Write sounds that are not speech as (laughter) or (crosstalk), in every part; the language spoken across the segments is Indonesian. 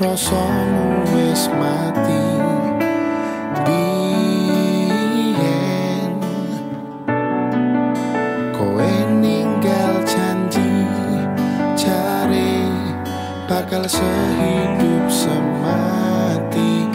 rasamu wis mati. Bien. Kowe ninggal janji cari bakal sehidup semati.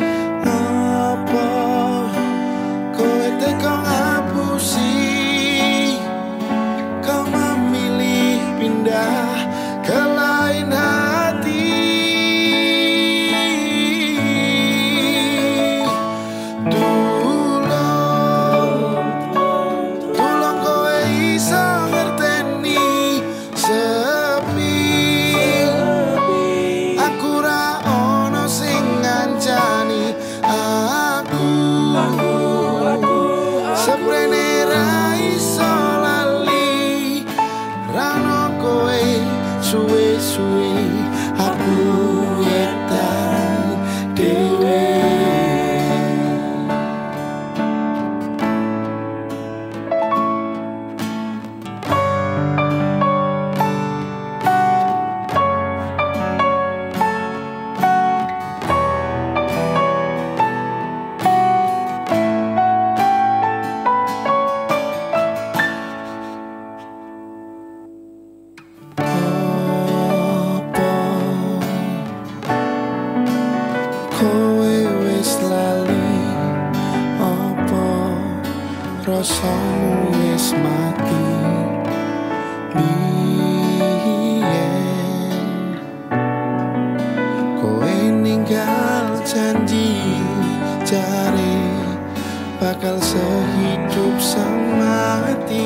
kowe wis lali apa rasamu wis mati? Biyen kowe ninggal janji jare bakal sehidup semati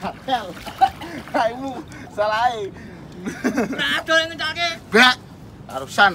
kapel kaimu (laughs) salah nah coba yang ngecake. Bak arusan.